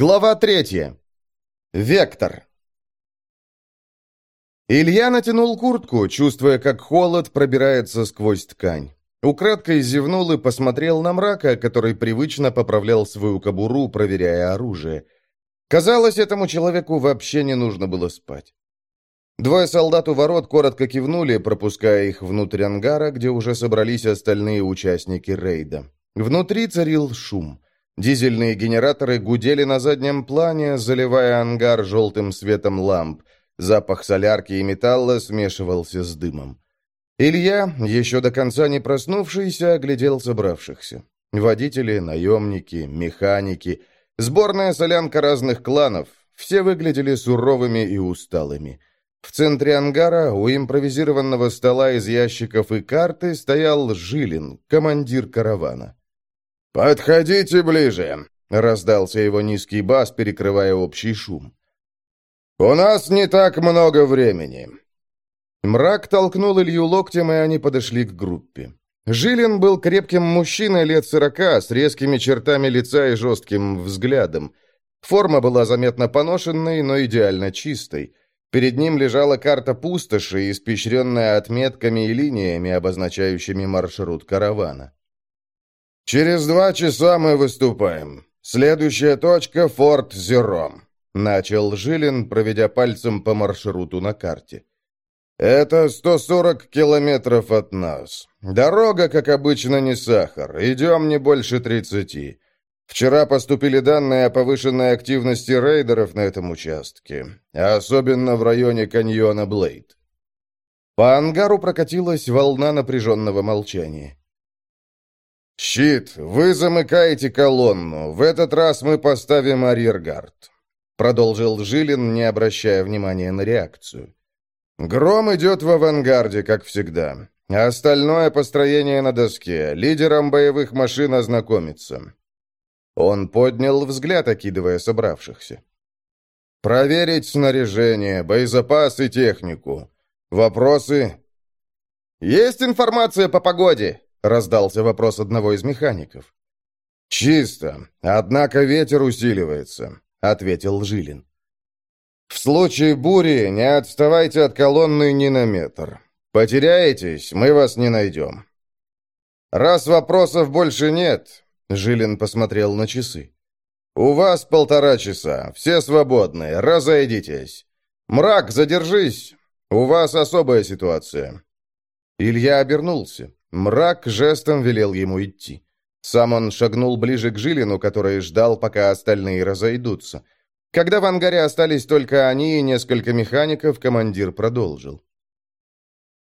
Глава третья. Вектор. Илья натянул куртку, чувствуя, как холод пробирается сквозь ткань. Украдкой зевнул и посмотрел на мрака, который привычно поправлял свою кобуру, проверяя оружие. Казалось, этому человеку вообще не нужно было спать. Двое солдат у ворот коротко кивнули, пропуская их внутрь ангара, где уже собрались остальные участники рейда. Внутри царил шум. Дизельные генераторы гудели на заднем плане, заливая ангар желтым светом ламп. Запах солярки и металла смешивался с дымом. Илья, еще до конца не проснувшийся, оглядел собравшихся. Водители, наемники, механики, сборная солянка разных кланов. Все выглядели суровыми и усталыми. В центре ангара у импровизированного стола из ящиков и карты стоял Жилин, командир каравана. «Подходите ближе!» — раздался его низкий бас, перекрывая общий шум. «У нас не так много времени». Мрак толкнул Илью локтем, и они подошли к группе. Жилин был крепким мужчиной лет сорока, с резкими чертами лица и жестким взглядом. Форма была заметно поношенной, но идеально чистой. Перед ним лежала карта пустоши, испещренная отметками и линиями, обозначающими маршрут каравана. «Через два часа мы выступаем. Следующая точка — Форт Зером», — начал Жилин, проведя пальцем по маршруту на карте. «Это 140 километров от нас. Дорога, как обычно, не сахар. Идем не больше 30. Вчера поступили данные о повышенной активности рейдеров на этом участке, особенно в районе каньона Блейд». По ангару прокатилась волна напряженного молчания. «Щит, вы замыкаете колонну. В этот раз мы поставим арьергард», — продолжил Жилин, не обращая внимания на реакцию. «Гром идет в авангарде, как всегда. Остальное построение на доске. Лидером боевых машин ознакомиться». Он поднял взгляд, окидывая собравшихся. «Проверить снаряжение, боезапас и технику. Вопросы?» «Есть информация по погоде?» — раздался вопрос одного из механиков. «Чисто. Однако ветер усиливается», — ответил Жилин. «В случае бури не отставайте от колонны ни на метр. Потеряетесь, мы вас не найдем». «Раз вопросов больше нет», — Жилин посмотрел на часы. «У вас полтора часа. Все свободны. Разойдитесь. Мрак, задержись. У вас особая ситуация». Илья обернулся. Мрак жестом велел ему идти. Сам он шагнул ближе к Жилину, который ждал, пока остальные разойдутся. Когда в ангаре остались только они и несколько механиков, командир продолжил.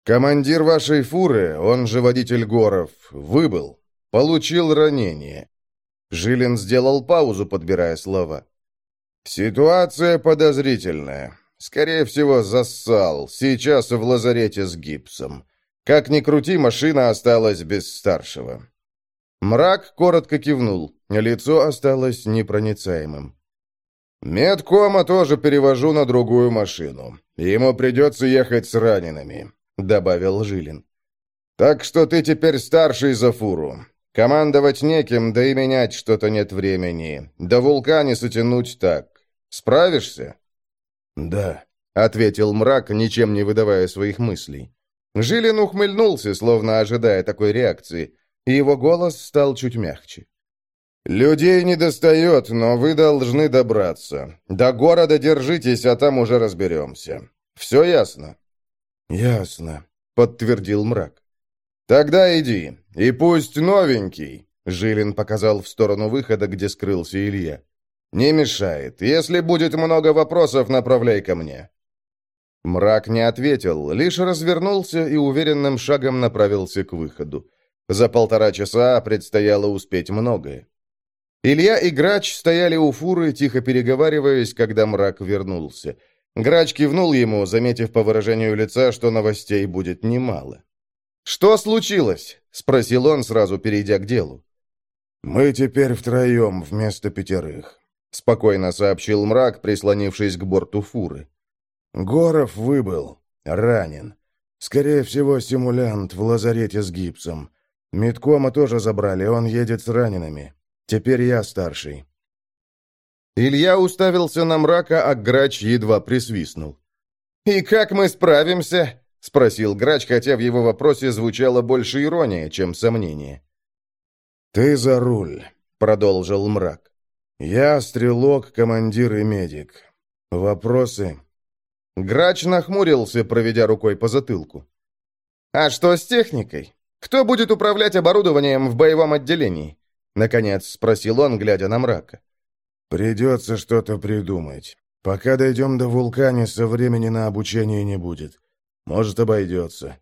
«Командир вашей фуры, он же водитель Горов, выбыл. Получил ранение». Жилин сделал паузу, подбирая слова. «Ситуация подозрительная. Скорее всего, зассал. Сейчас в лазарете с гипсом. Как ни крути, машина осталась без старшего. Мрак коротко кивнул. Лицо осталось непроницаемым. «Медкома тоже перевожу на другую машину. Ему придется ехать с ранеными», — добавил Жилин. «Так что ты теперь старший за фуру. Командовать неким, да и менять что-то нет времени. До вулкане сотянуть так. Справишься?» «Да», — ответил мрак, ничем не выдавая своих мыслей. Жилин ухмыльнулся, словно ожидая такой реакции, и его голос стал чуть мягче. «Людей не достает, но вы должны добраться. До города держитесь, а там уже разберемся. Все ясно?» «Ясно», — подтвердил мрак. «Тогда иди, и пусть новенький», — Жилин показал в сторону выхода, где скрылся Илья. «Не мешает. Если будет много вопросов, направляй ко мне». Мрак не ответил, лишь развернулся и уверенным шагом направился к выходу. За полтора часа предстояло успеть многое. Илья и Грач стояли у фуры, тихо переговариваясь, когда мрак вернулся. Грач кивнул ему, заметив по выражению лица, что новостей будет немало. «Что случилось?» — спросил он, сразу перейдя к делу. «Мы теперь втроем вместо пятерых», — спокойно сообщил мрак, прислонившись к борту фуры. Горов выбыл. Ранен. Скорее всего, симулянт в лазарете с гипсом. Миткома тоже забрали, он едет с ранеными. Теперь я старший. Илья уставился на мрака, а Грач едва присвистнул. «И как мы справимся?» — спросил Грач, хотя в его вопросе звучало больше ирония, чем сомнение. «Ты за руль», — продолжил мрак. «Я стрелок, командир и медик. Вопросы?» Грач нахмурился, проведя рукой по затылку. «А что с техникой? Кто будет управлять оборудованием в боевом отделении?» Наконец спросил он, глядя на мрака. «Придется что-то придумать. Пока дойдем до вулканиса, времени на обучение не будет. Может, обойдется».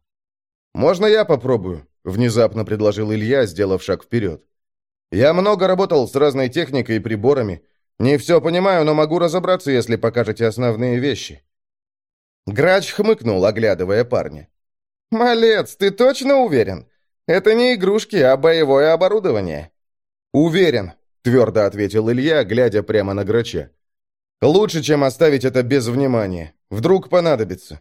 «Можно я попробую?» — внезапно предложил Илья, сделав шаг вперед. «Я много работал с разной техникой и приборами. Не все понимаю, но могу разобраться, если покажете основные вещи». Грач хмыкнул, оглядывая парня. «Малец, ты точно уверен? Это не игрушки, а боевое оборудование». «Уверен», — твердо ответил Илья, глядя прямо на Грача. «Лучше, чем оставить это без внимания. Вдруг понадобится».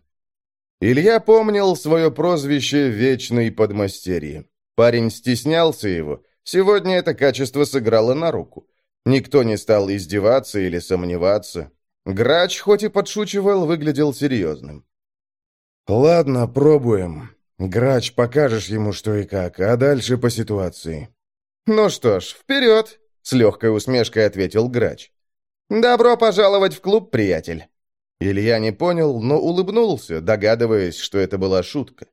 Илья помнил свое прозвище «Вечный подмастерье». Парень стеснялся его. Сегодня это качество сыграло на руку. Никто не стал издеваться или сомневаться. Грач, хоть и подшучивал, выглядел серьезным. «Ладно, пробуем. Грач, покажешь ему, что и как, а дальше по ситуации». «Ну что ж, вперед!» — с легкой усмешкой ответил Грач. «Добро пожаловать в клуб, приятель!» Илья не понял, но улыбнулся, догадываясь, что это была шутка.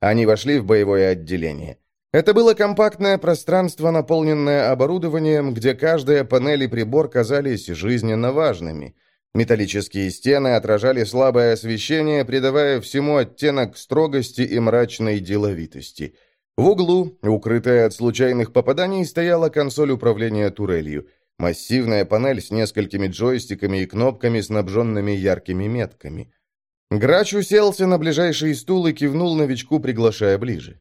Они вошли в боевое отделение. Это было компактное пространство, наполненное оборудованием, где каждая панель и прибор казались жизненно важными. Металлические стены отражали слабое освещение, придавая всему оттенок строгости и мрачной деловитости. В углу, укрытая от случайных попаданий, стояла консоль управления турелью. Массивная панель с несколькими джойстиками и кнопками, снабженными яркими метками. Грач уселся на ближайший стул и кивнул новичку, приглашая ближе.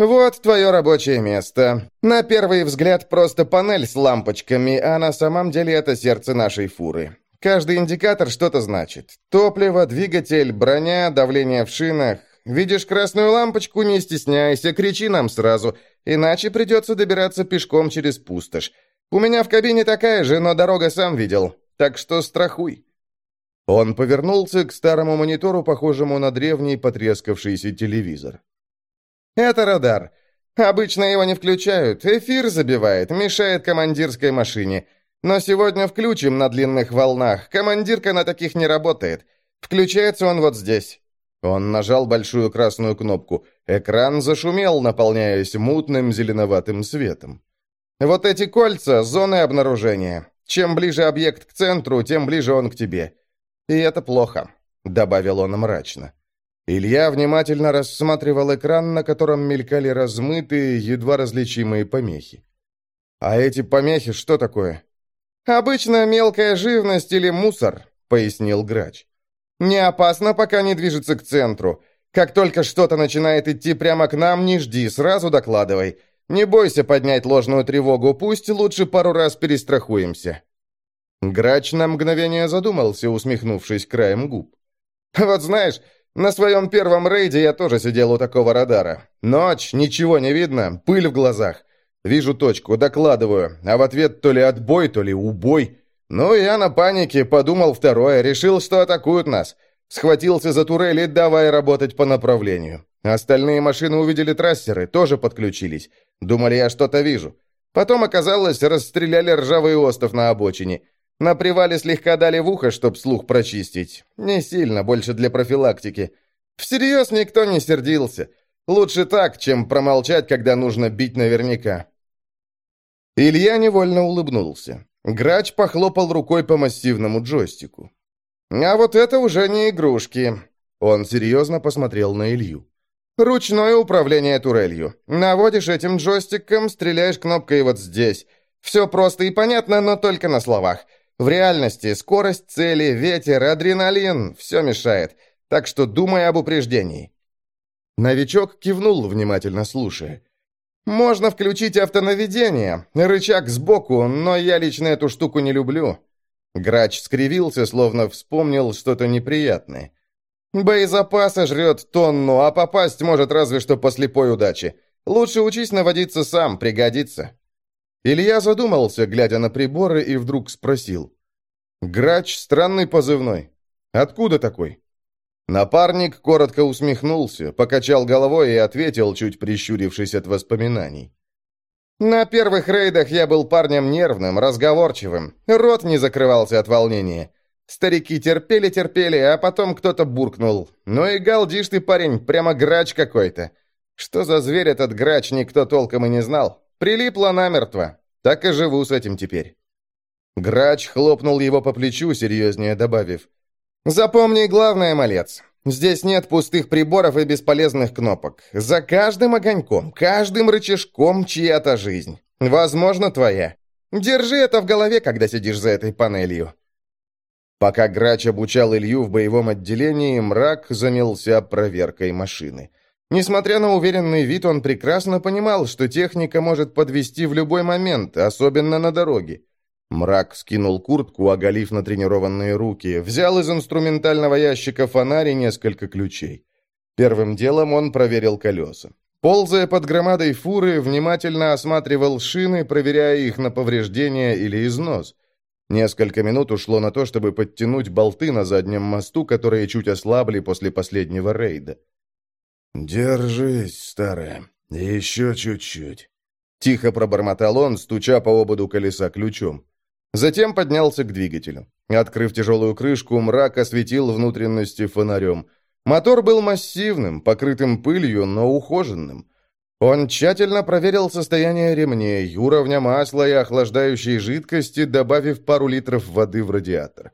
«Вот твое рабочее место. На первый взгляд просто панель с лампочками, а на самом деле это сердце нашей фуры. Каждый индикатор что-то значит. Топливо, двигатель, броня, давление в шинах. Видишь красную лампочку, не стесняйся, кричи нам сразу, иначе придется добираться пешком через пустошь. У меня в кабине такая же, но дорога сам видел, так что страхуй». Он повернулся к старому монитору, похожему на древний потрескавшийся телевизор. «Это радар. Обычно его не включают. Эфир забивает, мешает командирской машине. Но сегодня включим на длинных волнах. Командирка на таких не работает. Включается он вот здесь». Он нажал большую красную кнопку. Экран зашумел, наполняясь мутным зеленоватым светом. «Вот эти кольца — зоны обнаружения. Чем ближе объект к центру, тем ближе он к тебе. И это плохо», — добавил он мрачно. Илья внимательно рассматривал экран, на котором мелькали размытые, едва различимые помехи. «А эти помехи что такое?» «Обычно мелкая живность или мусор», — пояснил Грач. «Не опасно, пока не движется к центру. Как только что-то начинает идти прямо к нам, не жди, сразу докладывай. Не бойся поднять ложную тревогу, пусть лучше пару раз перестрахуемся». Грач на мгновение задумался, усмехнувшись краем губ. «Вот знаешь, на своем первом рейде я тоже сидел у такого радара. Ночь, ничего не видно, пыль в глазах. Вижу точку, докладываю, а в ответ то ли отбой, то ли убой. Ну, я на панике подумал второе, решил, что атакуют нас. Схватился за турели, давай работать по направлению. Остальные машины увидели трассеры, тоже подключились. Думали, я что-то вижу. Потом оказалось, расстреляли ржавый остов на обочине. На привале слегка дали в ухо, чтоб слух прочистить. Не сильно, больше для профилактики. Всерьез никто не сердился. Лучше так, чем промолчать, когда нужно бить наверняка. Илья невольно улыбнулся. Грач похлопал рукой по массивному джойстику. «А вот это уже не игрушки». Он серьезно посмотрел на Илью. «Ручное управление турелью. Наводишь этим джойстиком, стреляешь кнопкой вот здесь. Все просто и понятно, но только на словах. В реальности скорость цели, ветер, адреналин – все мешает, так что думай об упреждении». Новичок кивнул, внимательно слушая. «Можно включить автонаведение, рычаг сбоку, но я лично эту штуку не люблю». Грач скривился, словно вспомнил что-то неприятное. «Боезапаса жрет тонну, а попасть может разве что по слепой удаче. Лучше учись наводиться сам, пригодится». Илья задумался, глядя на приборы, и вдруг спросил. «Грач — странный позывной. Откуда такой?» Напарник коротко усмехнулся, покачал головой и ответил, чуть прищурившись от воспоминаний. «На первых рейдах я был парнем нервным, разговорчивым. Рот не закрывался от волнения. Старики терпели-терпели, а потом кто-то буркнул. «Ну и галдишь ты, парень, прямо грач какой-то». Что за зверь этот грач, никто толком и не знал. Прилипло намертво. Так и живу с этим теперь. Грач хлопнул его по плечу, серьезнее добавив. «Запомни главное, малец. Здесь нет пустых приборов и бесполезных кнопок. За каждым огоньком, каждым рычажком чья-то жизнь. Возможно, твоя. Держи это в голове, когда сидишь за этой панелью. Пока Грач обучал Илью в боевом отделении, мрак занялся проверкой машины. Несмотря на уверенный вид, он прекрасно понимал, что техника может подвести в любой момент, особенно на дороге. Мрак скинул куртку, оголив натренированные руки, взял из инструментального ящика фонарь и несколько ключей. Первым делом он проверил колеса. Ползая под громадой фуры, внимательно осматривал шины, проверяя их на повреждения или износ. Несколько минут ушло на то, чтобы подтянуть болты на заднем мосту, которые чуть ослабли после последнего рейда. «Держись, старая, еще чуть-чуть», — тихо пробормотал он, стуча по ободу колеса ключом. Затем поднялся к двигателю. Открыв тяжелую крышку, мрак осветил внутренности фонарем. Мотор был массивным, покрытым пылью, но ухоженным. Он тщательно проверил состояние ремней, уровня масла и охлаждающей жидкости, добавив пару литров воды в радиатор.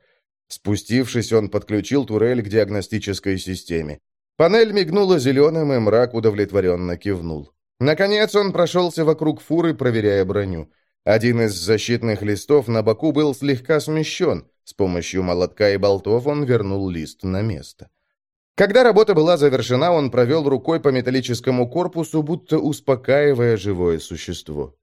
Спустившись, он подключил турель к диагностической системе. Панель мигнула зеленым, и мрак удовлетворенно кивнул. Наконец он прошелся вокруг фуры, проверяя броню. Один из защитных листов на боку был слегка смещен. С помощью молотка и болтов он вернул лист на место. Когда работа была завершена, он провел рукой по металлическому корпусу, будто успокаивая живое существо.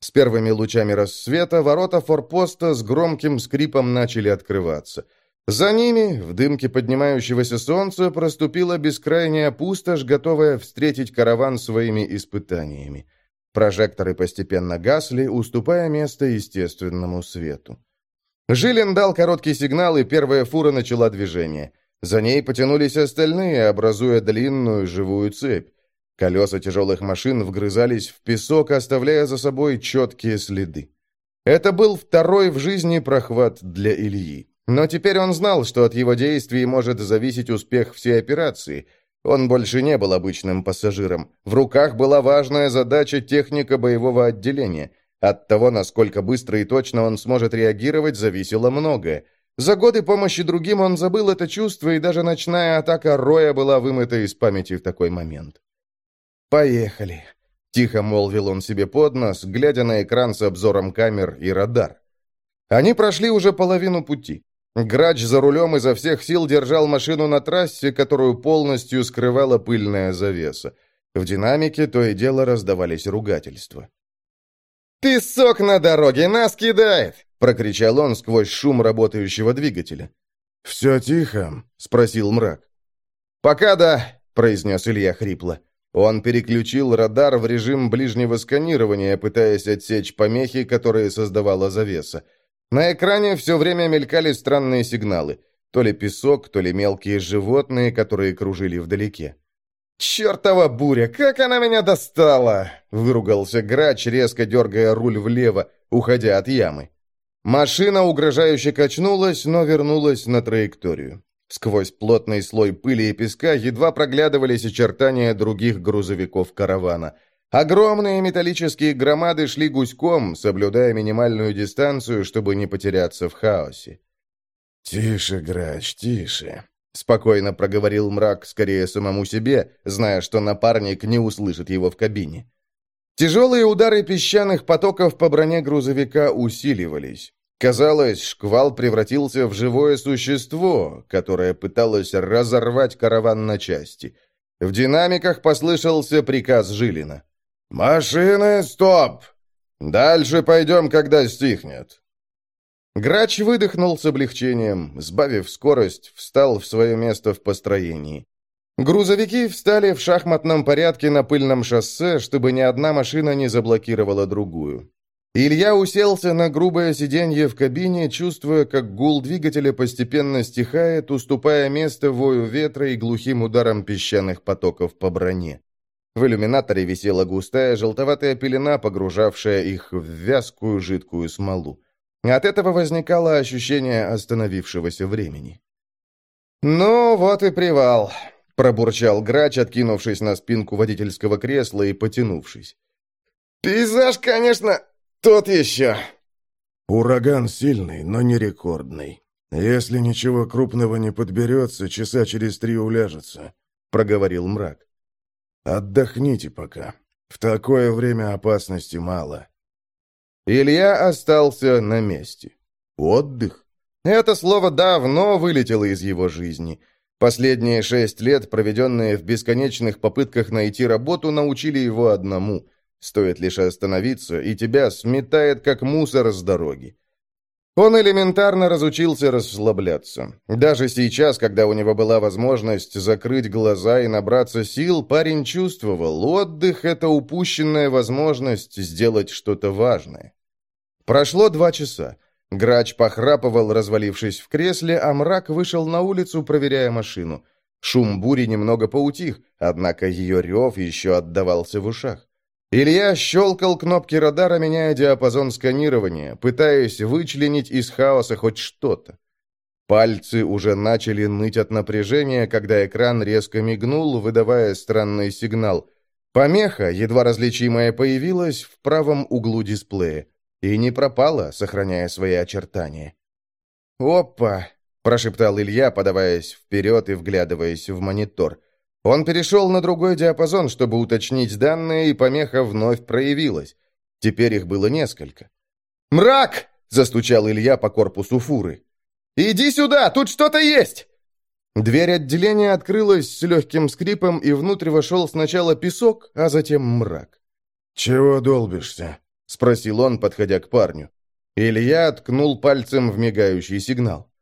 С первыми лучами рассвета ворота форпоста с громким скрипом начали открываться. За ними, в дымке поднимающегося солнца, проступила бескрайняя пустошь, готовая встретить караван своими испытаниями. Прожекторы постепенно гасли, уступая место естественному свету. Жилин дал короткий сигнал, и первая фура начала движение – за ней потянулись остальные, образуя длинную живую цепь. Колеса тяжелых машин вгрызались в песок, оставляя за собой четкие следы. Это был второй в жизни прохват для Ильи. Но теперь он знал, что от его действий может зависеть успех всей операции. Он больше не был обычным пассажиром. В руках была важная задача техника боевого отделения. От того, насколько быстро и точно он сможет реагировать, зависело многое. За годы помощи другим он забыл это чувство, и даже ночная атака Роя была вымыта из памяти в такой момент. «Поехали», — тихо молвил он себе под нос, глядя на экран с обзором камер и радар. Они прошли уже половину пути. Грач за рулем изо всех сил держал машину на трассе, которую полностью скрывала пыльная завеса. В динамике то и дело раздавались ругательства. «Песок на дороге! Нас кидает!» — прокричал он сквозь шум работающего двигателя. «Все тихо?» — спросил мрак. «Пока да», — произнес Илья хрипло. Он переключил радар в режим ближнего сканирования, пытаясь отсечь помехи, которые создавала завеса. На экране все время мелькали странные сигналы. То ли песок, то ли мелкие животные, которые кружили вдалеке. «Чертова буря! Как она меня достала!» — выругался грач, резко дергая руль влево, уходя от ямы. Машина угрожающе качнулась, но вернулась на траекторию. Сквозь плотный слой пыли и песка едва проглядывались очертания других грузовиков каравана. Огромные металлические громады шли гуськом, соблюдая минимальную дистанцию, чтобы не потеряться в хаосе. «Тише, Грач, тише», — спокойно проговорил мрак скорее самому себе, зная, что напарник не услышит его в кабине. Тяжелые удары песчаных потоков по броне грузовика усиливались. Казалось, шквал превратился в живое существо, которое пыталось разорвать караван на части. В динамиках послышался приказ Жилина. «Машины, стоп! Дальше пойдем, когда стихнет». Грач выдохнул с облегчением, сбавив скорость, встал в свое место в построении. Грузовики встали в шахматном порядке на пыльном шоссе, чтобы ни одна машина не заблокировала другую. Илья уселся на грубое сиденье в кабине, чувствуя, как гул двигателя постепенно стихает, уступая место вою ветра и глухим ударам песчаных потоков по броне. В иллюминаторе висела густая желтоватая пелена, погружавшая их в вязкую жидкую смолу. От этого возникало ощущение остановившегося времени. «Ну, вот и привал», — пробурчал грач, откинувшись на спинку водительского кресла и потянувшись. «Пейзаж, конечно, тот еще!» «Ураган сильный, но не рекордный. Если ничего крупного не подберется, часа через три уляжется», — проговорил мрак. «Отдохните пока. В такое время опасности мало». Илья остался на месте. Отдых. Это слово давно вылетело из его жизни. Последние шесть лет, проведенные в бесконечных попытках найти работу, научили его одному. Стоит лишь остановиться, и тебя сметает, как мусор с дороги. Он элементарно разучился расслабляться. Даже сейчас, когда у него была возможность закрыть глаза и набраться сил, парень чувствовал, отдых — это упущенная возможность сделать что-то важное. Прошло два часа. Грач похрапывал, развалившись в кресле, а мрак вышел на улицу, проверяя машину. Шум бури немного поутих, однако ее рев еще отдавался в ушах. Илья щелкал кнопки радара, меняя диапазон сканирования, пытаясь вычленить из хаоса хоть что-то. Пальцы уже начали ныть от напряжения, когда экран резко мигнул, выдавая странный сигнал. Помеха, едва различимая, появилась в правом углу дисплея. И не пропала, сохраняя свои очертания. «Опа!» – прошептал Илья, подаваясь вперед и вглядываясь в монитор. Он перешел на другой диапазон, чтобы уточнить данные, и помеха вновь проявилась. Теперь их было несколько. «Мрак!» — застучал Илья по корпусу фуры. «Иди сюда! Тут что-то есть!» Дверь отделения открылась с легким скрипом, и внутрь вошел сначала песок, а затем мрак. «Чего долбишься?» — спросил он, подходя к парню. Илья ткнул пальцем в мигающий сигнал.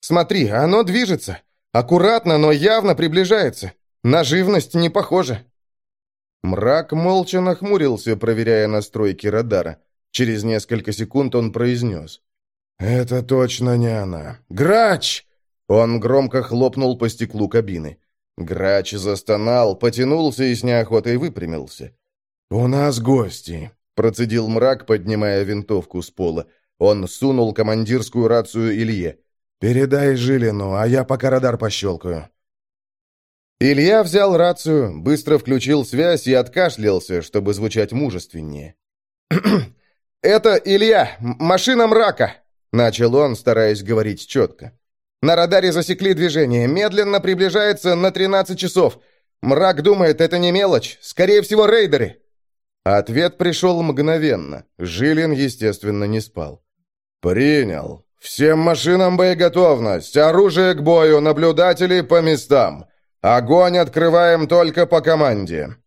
«Смотри, оно движется. Аккуратно, но явно приближается. На живность не похоже». Мрак молча нахмурился, проверяя настройки радара. Через несколько секунд он произнес. «Это точно не она. Грач!» Он громко хлопнул по стеклу кабины. Грач застонал, потянулся и с неохотой выпрямился. «У нас гости», — процедил мрак, поднимая винтовку с пола. Он сунул командирскую рацию Илье. «Передай Жилину, а я пока радар пощелкаю». Илья взял рацию, быстро включил связь и откашлялся, чтобы звучать мужественнее. «Это Илья, машина мрака!» — начал он, стараясь говорить четко. «На радаре засекли движение, медленно приближается на 13 часов. Мрак думает, это не мелочь, скорее всего, рейдеры». Ответ пришел мгновенно. Жилин, естественно, не спал. «Принял. Всем машинам боеготовность, оружие к бою, наблюдатели по местам. «Огонь открываем только по команде!»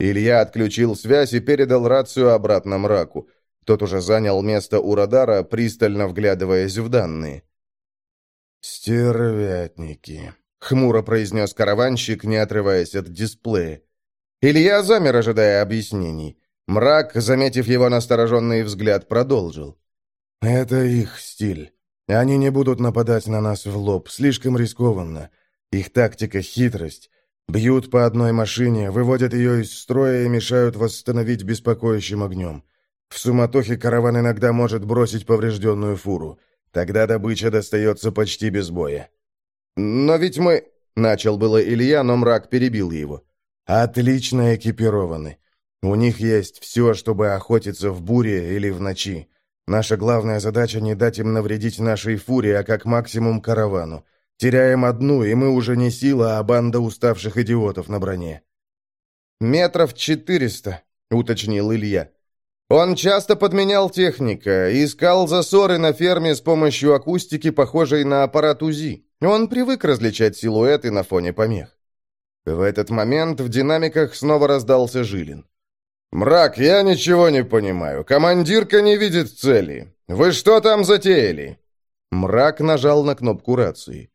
Илья отключил связь и передал рацию обратно мраку. Тот уже занял место у радара, пристально вглядываясь в данные. «Стервятники», — хмуро произнес караванщик, не отрываясь от дисплея. Илья замер, ожидая объяснений. Мрак, заметив его настороженный взгляд, продолжил. «Это их стиль. Они не будут нападать на нас в лоб, слишком рискованно. Их тактика — хитрость. Бьют по одной машине, выводят ее из строя и мешают восстановить беспокоящим огнем. В суматохе караван иногда может бросить поврежденную фуру. Тогда добыча достается почти без боя. «Но ведь мы...» — начал было Илья, но мрак перебил его. «Отлично экипированы. У них есть все, чтобы охотиться в буре или в ночи. Наша главная задача — не дать им навредить нашей фуре, а как максимум каравану. Теряем одну, и мы уже не сила, а банда уставших идиотов на броне». «Метров четыреста», — уточнил Илья. Он часто подменял техника, искал засоры на ферме с помощью акустики, похожей на аппарат УЗИ. Он привык различать силуэты на фоне помех. В этот момент в динамиках снова раздался Жилин. «Мрак, я ничего не понимаю. Командирка не видит цели. Вы что там затеяли?» Мрак нажал на кнопку рации.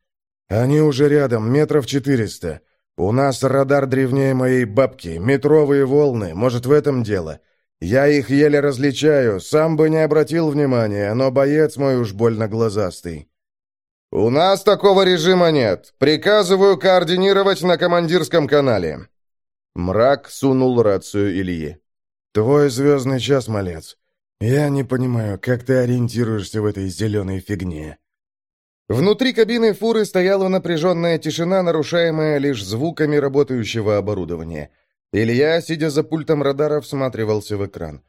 «Они уже рядом, метров четыреста. «У нас радар древнее моей бабки, метровые волны, может, в этом дело. Я их еле различаю, сам бы не обратил внимания, но боец мой уж больно глазастый». «У нас такого режима нет. Приказываю координировать на командирском канале». Мрак сунул рацию Ильи. «Твой звездный час, малец. Я не понимаю, как ты ориентируешься в этой зеленой фигне». Внутри кабины фуры стояла напряженная тишина, нарушаемая лишь звуками работающего оборудования. Илья, сидя за пультом радара, всматривался в экран.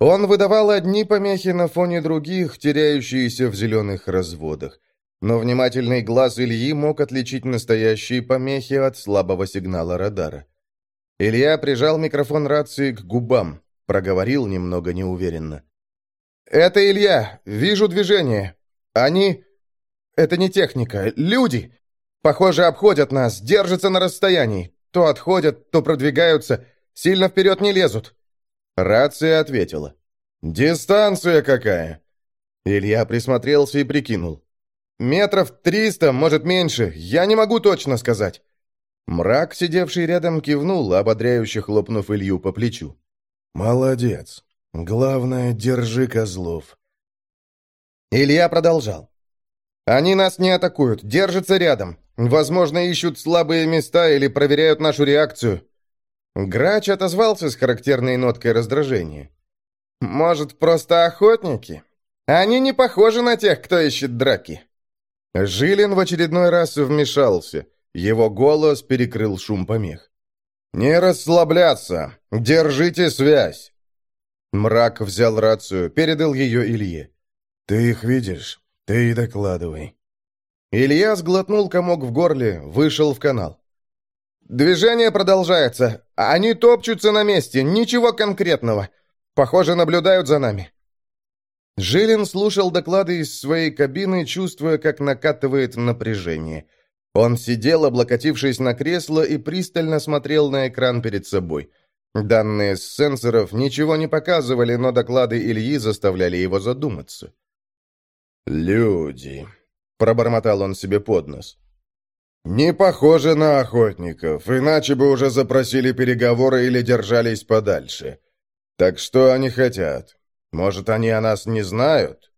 Он выдавал одни помехи на фоне других, теряющиеся в зеленых разводах. Но внимательный глаз Ильи мог отличить настоящие помехи от слабого сигнала радара. Илья прижал микрофон рации к губам, проговорил немного неуверенно. «Это Илья. Вижу движение. Они...» Это не техника. Люди! Похоже, обходят нас, держатся на расстоянии. То отходят, то продвигаются. Сильно вперед не лезут». Рация ответила. «Дистанция какая?» Илья присмотрелся и прикинул. «Метров триста, может, меньше. Я не могу точно сказать». Мрак, сидевший рядом, кивнул, ободряюще хлопнув Илью по плечу. «Молодец. Главное, держи козлов». Илья продолжал. Они нас не атакуют, держатся рядом. Возможно, ищут слабые места или проверяют нашу реакцию». Грач отозвался с характерной ноткой раздражения. «Может, просто охотники? Они не похожи на тех, кто ищет драки». Жилин в очередной раз вмешался. Его голос перекрыл шум помех. «Не расслабляться! Держите связь!» Мрак взял рацию, передал ее Илье. «Ты их видишь? «Ты докладывай». Илья сглотнул комок в горле, вышел в канал. «Движение продолжается. Они топчутся на месте, ничего конкретного. Похоже, наблюдают за нами». Жилин слушал доклады из своей кабины, чувствуя, как накатывает напряжение. Он сидел, облокотившись на кресло, и пристально смотрел на экран перед собой. Данные с сенсоров ничего не показывали, но доклады Ильи заставляли его задуматься. «Люди», — пробормотал он себе под нос. «Не похоже на охотников, иначе бы уже запросили переговоры или держались подальше. Так что они хотят? Может, они о нас не знают?»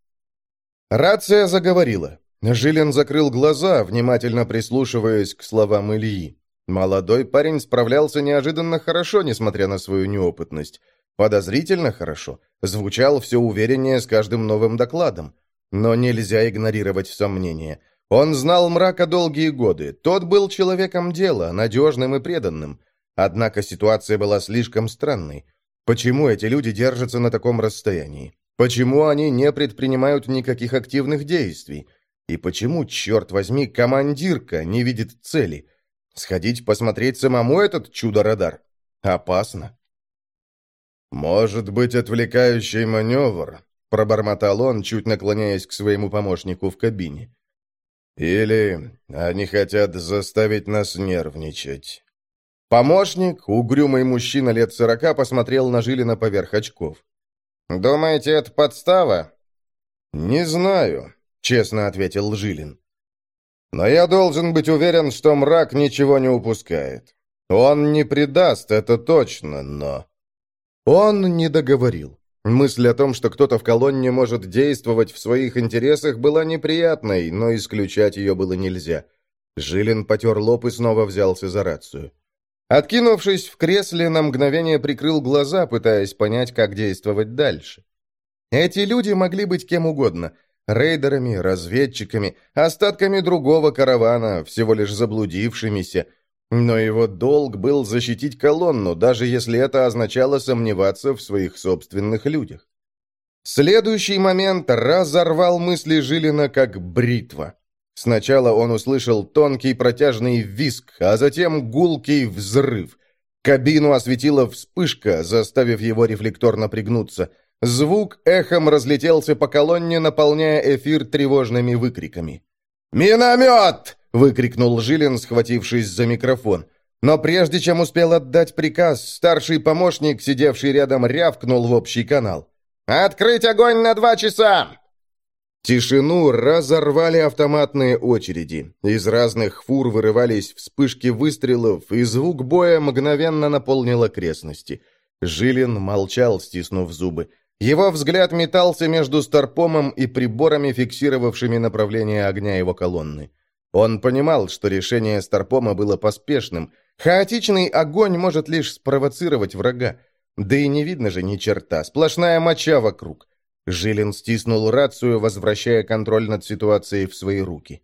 Рация заговорила. Жилин закрыл глаза, внимательно прислушиваясь к словам Ильи. Молодой парень справлялся неожиданно хорошо, несмотря на свою неопытность. Подозрительно хорошо. Звучал все увереннее с каждым новым докладом. Но нельзя игнорировать сомнения. Он знал мрака долгие годы. Тот был человеком дела, надежным и преданным. Однако ситуация была слишком странной. Почему эти люди держатся на таком расстоянии? Почему они не предпринимают никаких активных действий? И почему, черт возьми, командирка не видит цели? Сходить посмотреть самому этот чудо-радар? Опасно. «Может быть, отвлекающий маневр?» Пробормотал он, чуть наклоняясь к своему помощнику в кабине. «Или они хотят заставить нас нервничать». Помощник, угрюмый мужчина лет сорока, посмотрел на Жилина поверх очков. «Думаете, это подстава?» «Не знаю», — честно ответил Жилин. «Но я должен быть уверен, что мрак ничего не упускает. Он не предаст, это точно, но...» Он не договорил. Мысль о том, что кто-то в колонне может действовать в своих интересах, была неприятной, но исключать ее было нельзя. Жилин потер лоб и снова взялся за рацию. Откинувшись в кресле, на мгновение прикрыл глаза, пытаясь понять, как действовать дальше. Эти люди могли быть кем угодно — рейдерами, разведчиками, остатками другого каравана, всего лишь заблудившимися — но его долг был защитить колонну, даже если это означало сомневаться в своих собственных людях. Следующий момент разорвал мысли Жилина как бритва. Сначала он услышал тонкий протяжный визг, а затем гулкий взрыв. Кабину осветила вспышка, заставив его рефлекторно пригнуться. Звук эхом разлетелся по колонне, наполняя эфир тревожными выкриками. «Миномет!» — выкрикнул Жилин, схватившись за микрофон. Но прежде чем успел отдать приказ, старший помощник, сидевший рядом, рявкнул в общий канал. «Открыть огонь на два часа!» Тишину разорвали автоматные очереди. Из разных фур вырывались вспышки выстрелов, и звук боя мгновенно наполнил окрестности. Жилин молчал, стиснув зубы. Его взгляд метался между старпомом и приборами, фиксировавшими направление огня его колонны. Он понимал, что решение старпома было поспешным. Хаотичный огонь может лишь спровоцировать врага. Да и не видно же ни черта, сплошная моча вокруг. Жилин стиснул рацию, возвращая контроль над ситуацией в свои руки.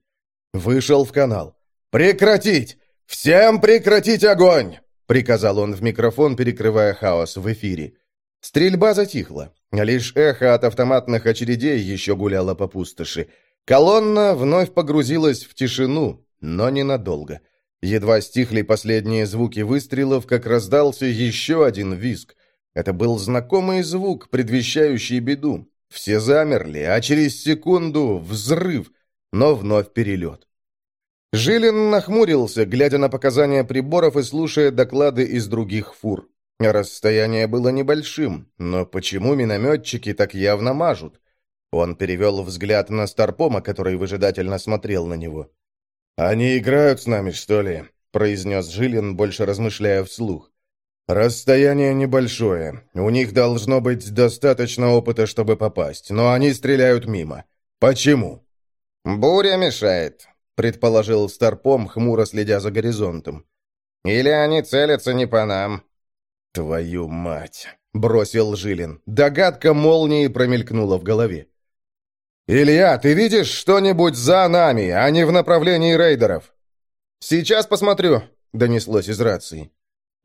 Вышел в канал. «Прекратить! Всем прекратить огонь!» — приказал он в микрофон, перекрывая хаос в эфире. Стрельба затихла. Лишь эхо от автоматных очередей еще гуляло по пустоши. Колонна вновь погрузилась в тишину, но ненадолго. Едва стихли последние звуки выстрелов, как раздался еще один визг. Это был знакомый звук, предвещающий беду. Все замерли, а через секунду взрыв, но вновь перелет. Жилин нахмурился, глядя на показания приборов и слушая доклады из других фур. Расстояние было небольшим, но почему минометчики так явно мажут? Он перевел взгляд на Старпома, который выжидательно смотрел на него. «Они играют с нами, что ли?» — произнес Жилин, больше размышляя вслух. «Расстояние небольшое. У них должно быть достаточно опыта, чтобы попасть, но они стреляют мимо. Почему?» «Буря мешает», — предположил Старпом, хмуро следя за горизонтом. «Или они целятся не по нам». «Твою мать!» — бросил Жилин. Догадка молнии промелькнула в голове. «Илья, ты видишь что-нибудь за нами, а не в направлении рейдеров?» «Сейчас посмотрю», — донеслось из рации.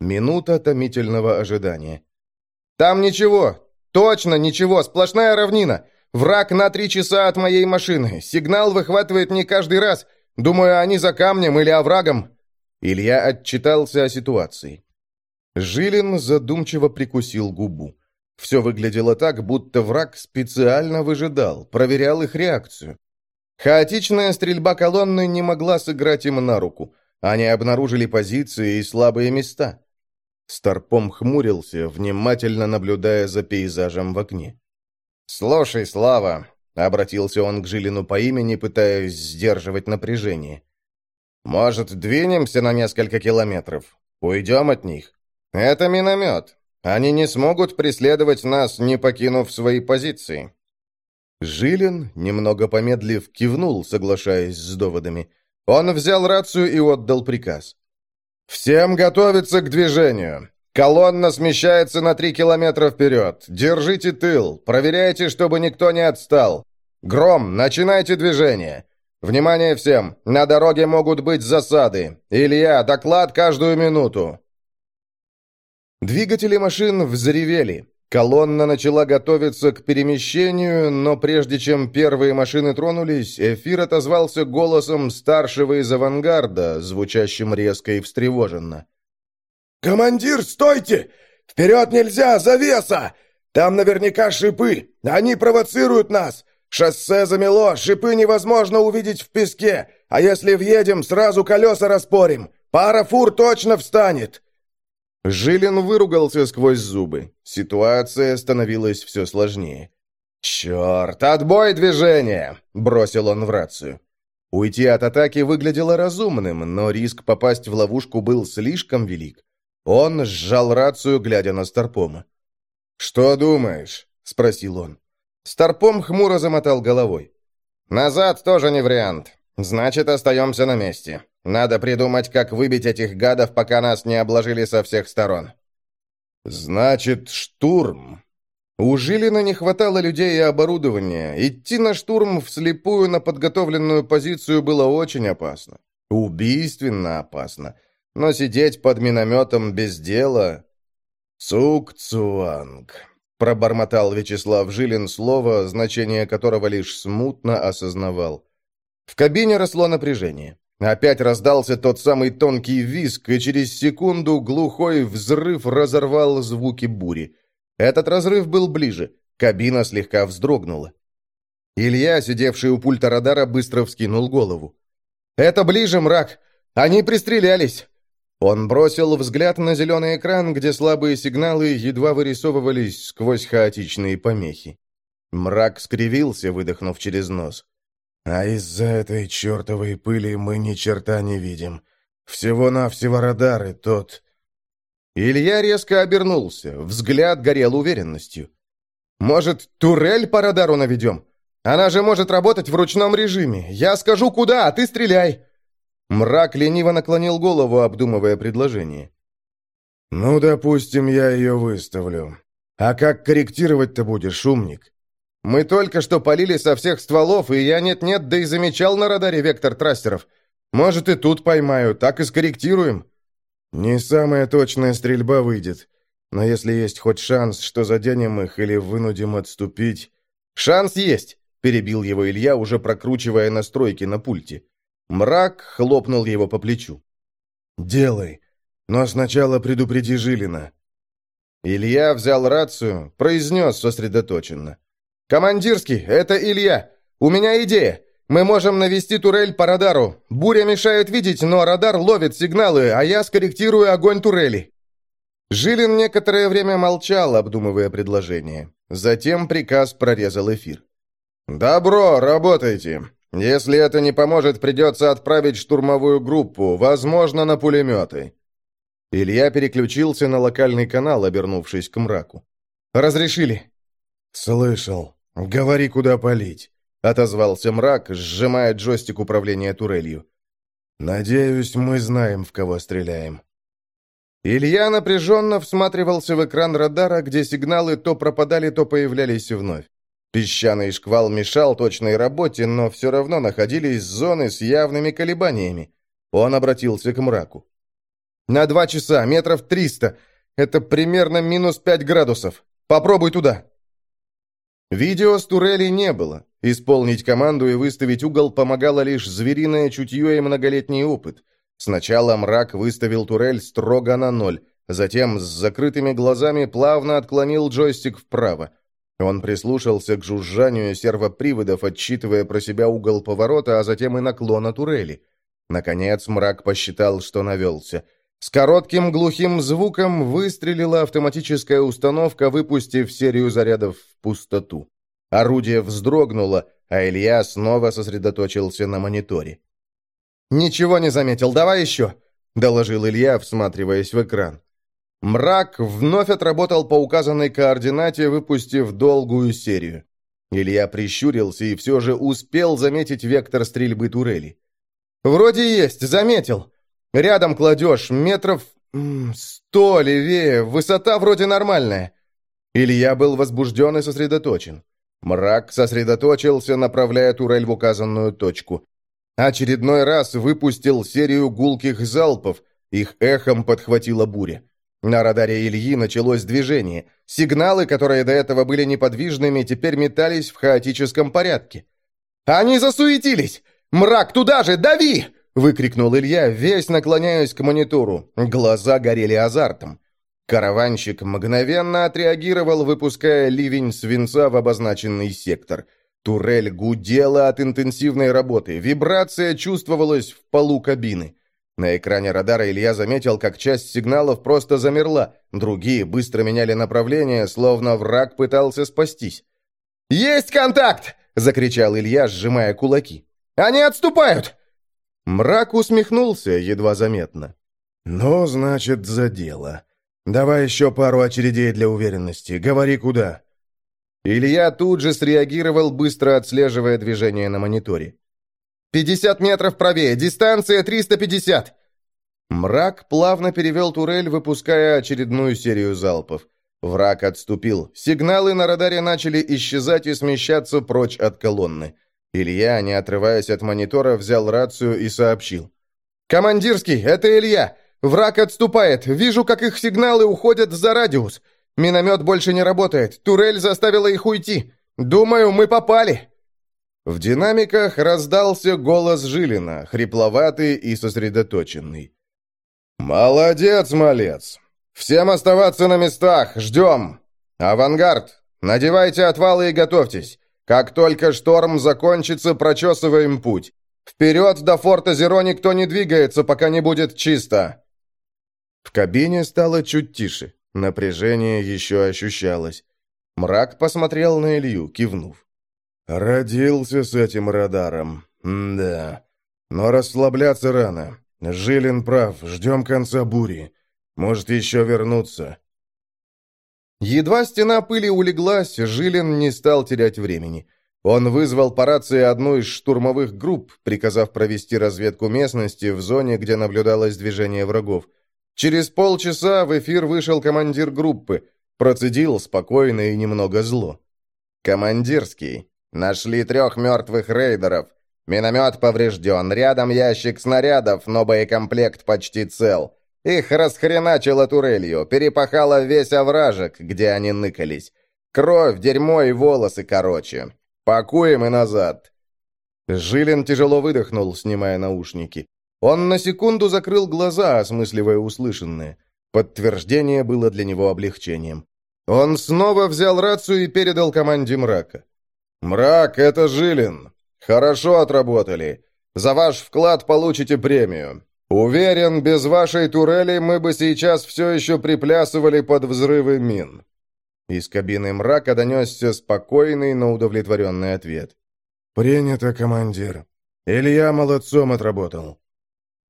Минута томительного ожидания. «Там ничего! Точно ничего! Сплошная равнина! Враг на три часа от моей машины! Сигнал выхватывает не каждый раз! Думаю, они за камнем или оврагом!» Илья отчитался о ситуации. Жилин задумчиво прикусил губу. Все выглядело так, будто враг специально выжидал, проверял их реакцию. Хаотичная стрельба колонны не могла сыграть им на руку. Они обнаружили позиции и слабые места. Старпом хмурился, внимательно наблюдая за пейзажем в окне. «Слушай, Слава!» — обратился он к Жилину по имени, пытаясь сдерживать напряжение. «Может, двинемся на несколько километров? Уйдем от них? Это миномет. Они не смогут преследовать нас, не покинув свои позиции». Жилин, немного помедлив, кивнул, соглашаясь с доводами. Он взял рацию и отдал приказ. «Всем готовиться к движению. Колонна смещается на три километра вперед. Держите тыл. Проверяйте, чтобы никто не отстал. Гром, начинайте движение. Внимание всем! На дороге могут быть засады. Илья, доклад каждую минуту». Двигатели машин взревели. Колонна начала готовиться к перемещению, но прежде чем первые машины тронулись, эфир отозвался голосом старшего из авангарда, звучащим резко и встревоженно. «Командир, стойте! Вперед нельзя! Завеса! Там наверняка шипы! Они провоцируют нас! Шоссе замело, шипы невозможно увидеть в песке, а если въедем, сразу колеса распорим! Пара фур точно встанет!» Жилин выругался сквозь зубы. Ситуация становилась все сложнее. «Черт, отбой движения!» — бросил он в рацию. Уйти от атаки выглядело разумным, но риск попасть в ловушку был слишком велик. Он сжал рацию, глядя на Старпома. «Что думаешь?» — спросил он. Старпом хмуро замотал головой. «Назад тоже не вариант. Значит, остаемся на месте. Надо придумать, как выбить этих гадов, пока нас не обложили со всех сторон». «Значит, штурм». У Жилина не хватало людей и оборудования. Идти на штурм вслепую на подготовленную позицию было очень опасно. Убийственно опасно. Но сидеть под минометом без дела... «Цук-цуанг», — пробормотал Вячеслав Жилин слово, значение которого лишь смутно осознавал. В кабине росло напряжение. Опять раздался тот самый тонкий визг, и через секунду глухой взрыв разорвал звуки бури. Этот разрыв был ближе. Кабина слегка вздрогнула. Илья, сидевший у пульта радара, быстро вскинул голову. «Это ближе, мрак! Они пристрелялись!» Он бросил взгляд на зеленый экран, где слабые сигналы едва вырисовывались сквозь хаотичные помехи. Мрак скривился, выдохнув через нос. «А из-за этой чертовой пыли мы ни черта не видим. Всего-навсего радары тот...» Илья резко обернулся, взгляд горел уверенностью. «Может, турель по радару наведем? Она же может работать в ручном режиме. Я скажу, куда, а ты стреляй!» Мрак лениво наклонил голову, обдумывая предложение. «Ну, допустим, я ее выставлю. А как корректировать-то будешь, умник?» «Мы только что полили со всех стволов, и я нет-нет, да и замечал на радаре вектор трассеров. Может, и тут поймаю, так и скорректируем». «Не самая точная стрельба выйдет. Но если есть хоть шанс, что заденем их или вынудим отступить...» «Шанс есть!» — перебил его Илья, уже прокручивая настройки на пульте. Мрак хлопнул его по плечу. «Делай. Но сначала предупреди Жилина». Илья взял рацию, произнес сосредоточенно. «Командирский, это Илья. У меня идея. Мы можем навести турель по радару. Буря мешает видеть, но радар ловит сигналы, а я скорректирую огонь турели». Жилин некоторое время молчал, обдумывая предложение. Затем приказ прорезал эфир. «Добро, работайте. Если это не поможет, придется отправить штурмовую группу, возможно, на пулеметы». Илья переключился на локальный канал, обернувшись к мраку. «Разрешили?» «Слышал. Говори, куда палить», — отозвался мрак, сжимая джойстик управления турелью. «Надеюсь, мы знаем, в кого стреляем». Илья напряженно всматривался в экран радара, где сигналы то пропадали, то появлялись вновь. Песчаный шквал мешал точной работе, но все равно находились зоны с явными колебаниями. Он обратился к мраку. «На два часа, метров триста. Это примерно минус пять градусов. Попробуй туда». Видео с турели не было. Исполнить команду и выставить угол помогало лишь звериное чутье и многолетний опыт. Сначала мрак выставил турель строго на ноль, затем с закрытыми глазами плавно отклонил джойстик вправо. Он прислушался к жужжанию сервоприводов, отсчитывая про себя угол поворота, а затем и наклона турели. Наконец мрак посчитал, что навелся. С коротким глухим звуком выстрелила автоматическая установка, выпустив серию зарядов в пустоту. Орудие вздрогнуло, а Илья снова сосредоточился на мониторе. «Ничего не заметил, давай еще!» — доложил Илья, всматриваясь в экран. Мрак вновь отработал по указанной координате, выпустив долгую серию. Илья прищурился и все же успел заметить вектор стрельбы турели. «Вроде есть, заметил. Рядом кладешь, метров сто левее, высота вроде нормальная». Илья был возбужден и сосредоточен. Мрак сосредоточился, направляя турель в указанную точку. Очередной раз выпустил серию гулких залпов, их эхом подхватила буря. На радаре Ильи началось движение. Сигналы, которые до этого были неподвижными, теперь метались в хаотическом порядке. «Они засуетились! Мрак, туда же, дави!» — выкрикнул Илья, весь наклоняясь к монитору. Глаза горели азартом. Караванщик мгновенно отреагировал, выпуская ливень свинца в обозначенный сектор. Турель гудела от интенсивной работы, вибрация чувствовалась в полу кабины. На экране радара Илья заметил, как часть сигналов просто замерла, другие быстро меняли направление, словно враг пытался спастись. «Есть контакт!» — закричал Илья, сжимая кулаки. «Они отступают!» Мрак усмехнулся, едва заметно. «Ну, значит, за дело. Давай еще пару очередей для уверенности. Говори, куда». Илья тут же среагировал, быстро отслеживая движение на мониторе. «Пятьдесят метров правее! Дистанция триста пятьдесят!» Мрак плавно перевел турель, выпуская очередную серию залпов. Враг отступил. Сигналы на радаре начали исчезать и смещаться прочь от колонны. Илья, не отрываясь от монитора, взял рацию и сообщил. «Командирский, это Илья! Враг отступает! Вижу, как их сигналы уходят за радиус! Миномет больше не работает! Турель заставила их уйти! Думаю, мы попали!» В динамиках раздался голос Жилина, хрипловатый и сосредоточенный. «Молодец, малец! Всем оставаться на местах, ждем! Авангард, надевайте отвалы и готовьтесь! Как только шторм закончится, прочесываем путь! Вперед до форта Зеро никто не двигается, пока не будет чисто!» В кабине стало чуть тише, напряжение еще ощущалось. Мрак посмотрел на Илью, кивнув. «Родился с этим радаром. М да. Но расслабляться рано. Жилин прав, ждем конца бури. Может, еще вернуться». Едва стена пыли улеглась, Жилин не стал терять времени. Он вызвал по рации одну из штурмовых групп, приказав провести разведку местности в зоне, где наблюдалось движение врагов. Через полчаса в эфир вышел командир группы, процедил спокойно и немного зло. «Командирский. Нашли трех мертвых рейдеров. Миномет поврежден, рядом ящик снарядов, но боекомплект почти цел. Их расхреначило турелью, перепахало весь овражек, где они ныкались. Кровь, дерьмо и волосы короче. Пакуем и назад». Жилин тяжело выдохнул, снимая наушники. Он на секунду закрыл глаза, осмысливая услышанное. Подтверждение было для него облегчением. Он снова взял рацию и передал команде мрака. «Мрак, это Жилин. Хорошо отработали. За ваш вклад получите премию. Уверен, без вашей турели мы бы сейчас все еще приплясывали под взрывы мин». Из кабины мрака донесся спокойный, но удовлетворенный ответ. «Принято, командир. Илья молодцом отработал».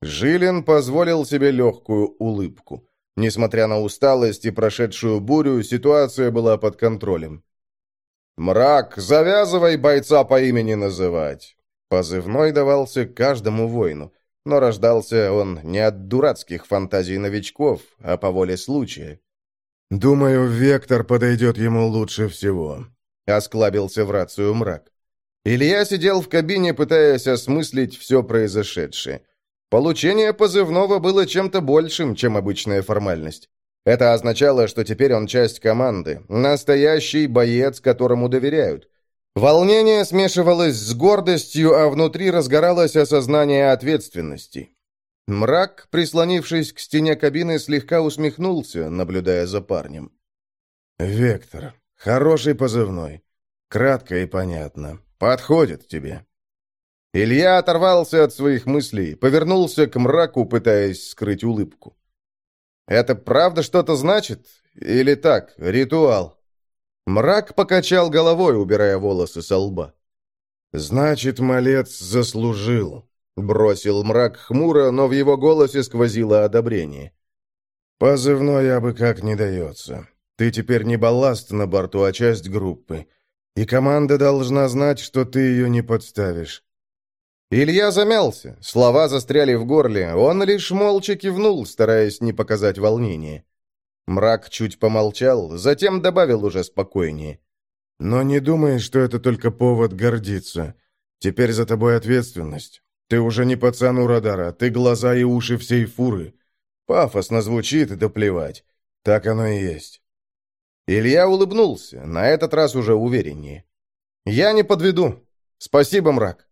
Жилин позволил себе легкую улыбку. Несмотря на усталость и прошедшую бурю, ситуация была под контролем. «Мрак, завязывай бойца по имени называть!» Позывной давался каждому воину, но рождался он не от дурацких фантазий новичков, а по воле случая. «Думаю, Вектор подойдет ему лучше всего», — осклабился в рацию мрак. Илья сидел в кабине, пытаясь осмыслить все произошедшее. Получение позывного было чем-то большим, чем обычная формальность. Это означало, что теперь он часть команды, настоящий боец, которому доверяют. Волнение смешивалось с гордостью, а внутри разгоралось осознание ответственности. Мрак, прислонившись к стене кабины, слегка усмехнулся, наблюдая за парнем. «Вектор. Хороший позывной. Кратко и понятно. Подходит тебе». Илья оторвался от своих мыслей, повернулся к мраку, пытаясь скрыть улыбку. Это правда что-то значит? Или так, ритуал?» Мрак покачал головой, убирая волосы со лба. «Значит, малец заслужил», — бросил мрак хмуро, но в его голосе сквозило одобрение. «Позывной я бы как не дается. Ты теперь не балласт на борту, а часть группы. И команда должна знать, что ты ее не подставишь. Илья замялся, слова застряли в горле, он лишь молча кивнул, стараясь не показать волнения. Мрак чуть помолчал, затем добавил уже спокойнее. «Но не думай, что это только повод гордиться. Теперь за тобой ответственность. Ты уже не пацан у радара, ты глаза и уши всей фуры. Пафосно звучит, да плевать. Так оно и есть». Илья улыбнулся, на этот раз уже увереннее. «Я не подведу. Спасибо, мрак».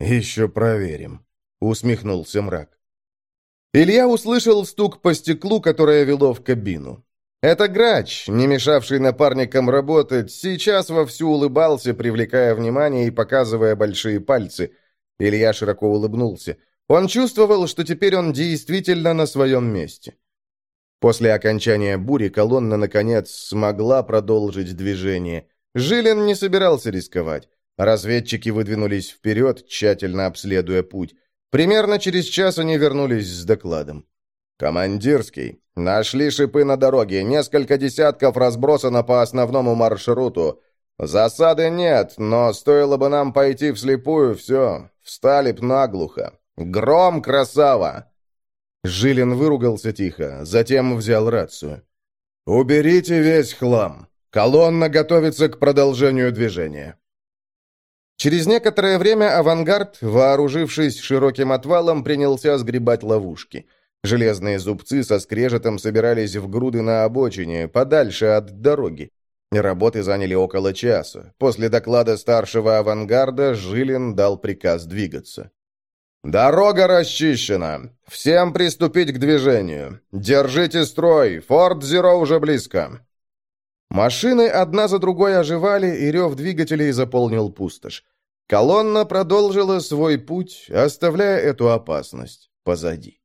«Еще проверим», — усмехнулся мрак. Илья услышал стук по стеклу, которое вело в кабину. Это грач, не мешавший напарникам работать, сейчас вовсю улыбался, привлекая внимание и показывая большие пальцы. Илья широко улыбнулся. Он чувствовал, что теперь он действительно на своем месте. После окончания бури колонна, наконец, смогла продолжить движение. Жилин не собирался рисковать. Разведчики выдвинулись вперед, тщательно обследуя путь. Примерно через час они вернулись с докладом. «Командирский. Нашли шипы на дороге. Несколько десятков разбросано по основному маршруту. Засады нет, но стоило бы нам пойти вслепую, все. Встали б наглухо. Гром, красава!» Жилин выругался тихо, затем взял рацию. «Уберите весь хлам. Колонна готовится к продолжению движения. Через некоторое время авангард, вооружившись широким отвалом, принялся сгребать ловушки. Железные зубцы со скрежетом собирались в груды на обочине, подальше от дороги. Работы заняли около часа. После доклада старшего авангарда Жилин дал приказ двигаться. «Дорога расчищена. Всем приступить к движению. Держите строй. Форт Зеро уже близко». Машины одна за другой оживали, и рев двигателей заполнил пустошь. Колонна продолжила свой путь, оставляя эту опасность позади.